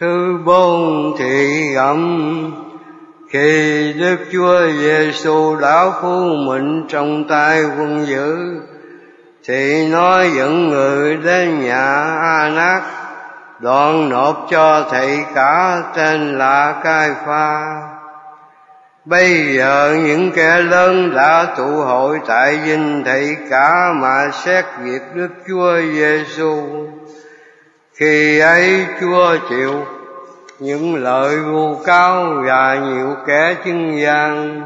thứ bốn thị ẩm khi đức chúa giêsu đã phu mệnh trong tay quân dữ, thì nói dẫn người đến nhà a nát đoạn nộp cho thầy cả tên là cai pha. Bây giờ những kẻ lớn đã tụ hội tại dinh thầy cả mà xét việc đức chúa giêsu khi ấy chúa chịu những lời vu cáo và nhiều kẻ chứng gian.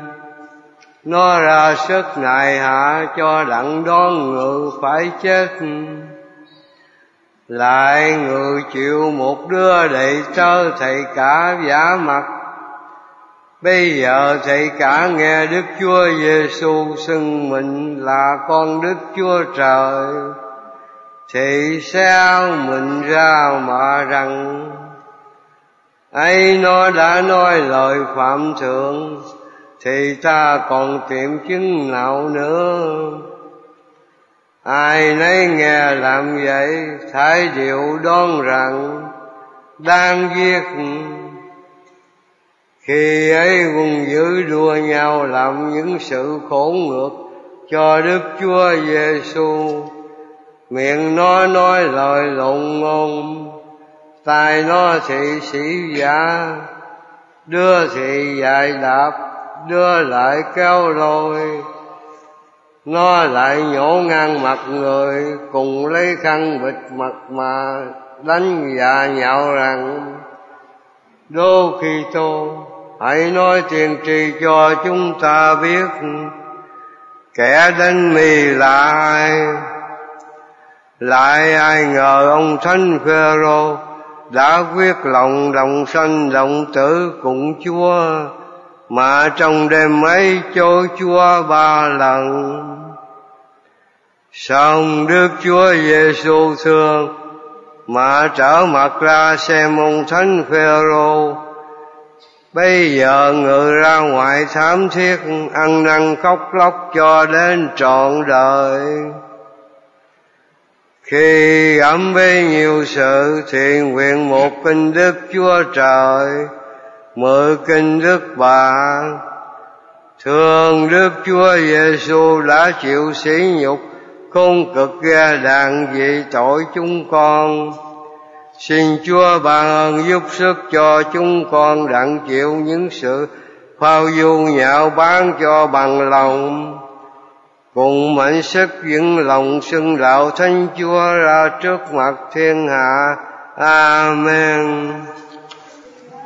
Nó ra sức nài hạ cho đặng đón ngự phải chết. Lại ngự chịu một đứa đệ tơ thầy cả giả mặt. Bây giờ thầy cả nghe đức chúa giêsu xưng mình là con đức chúa trời thì sao mình ra mà rằng? Ấy, nó đã nói lời phạm thượng, thì ta còn tìm chứng nào nữa? Ai nấy nghe làm vậy, thái điệu đoan rằng đang giết. Khi ấy quân dữ đua nhau làm những sự khổ ngược cho đức chúa giêsu miệng miệng nói nói lời lộn ngôn tay nó thị sĩ giả, đưa thị dạy đạp, đưa lại kéo lôi. Nó lại nhổ ngang mặt người, cùng lấy khăn bịt mặt mà đánh dạ nhạo rằng, đô khi tô hãy nói tiền trì cho chúng ta biết, kẻ đánh mì là ai? Lại ai ngờ ông thánh phêrô đã quyết lòng đồng sanh đồng tử cùng chúa, mà trong đêm ấy cho chúa ba lần. Xong đức chúa giêsu thương mà trở mặt ra xem ông thánh phêrô? Bây giờ người ra ngoài thám thiết, ăn năn khóc lóc cho đến trọn đời khi ấm với nhiều sự thiện nguyện một kinh đức chúa trời mười kinh đức bà. Thương đức chúa giêsu đã chịu sỉ nhục không cực ra đàn vì tội chúng con. Xin chúa ban ơn giúp sức cho chúng con đặng chịu những sự phao du nhạo bán cho bằng lòng cùng mạnh sức vững lòng xưng đạo thánh chúa ra trước mặt thiên hạ. Amen.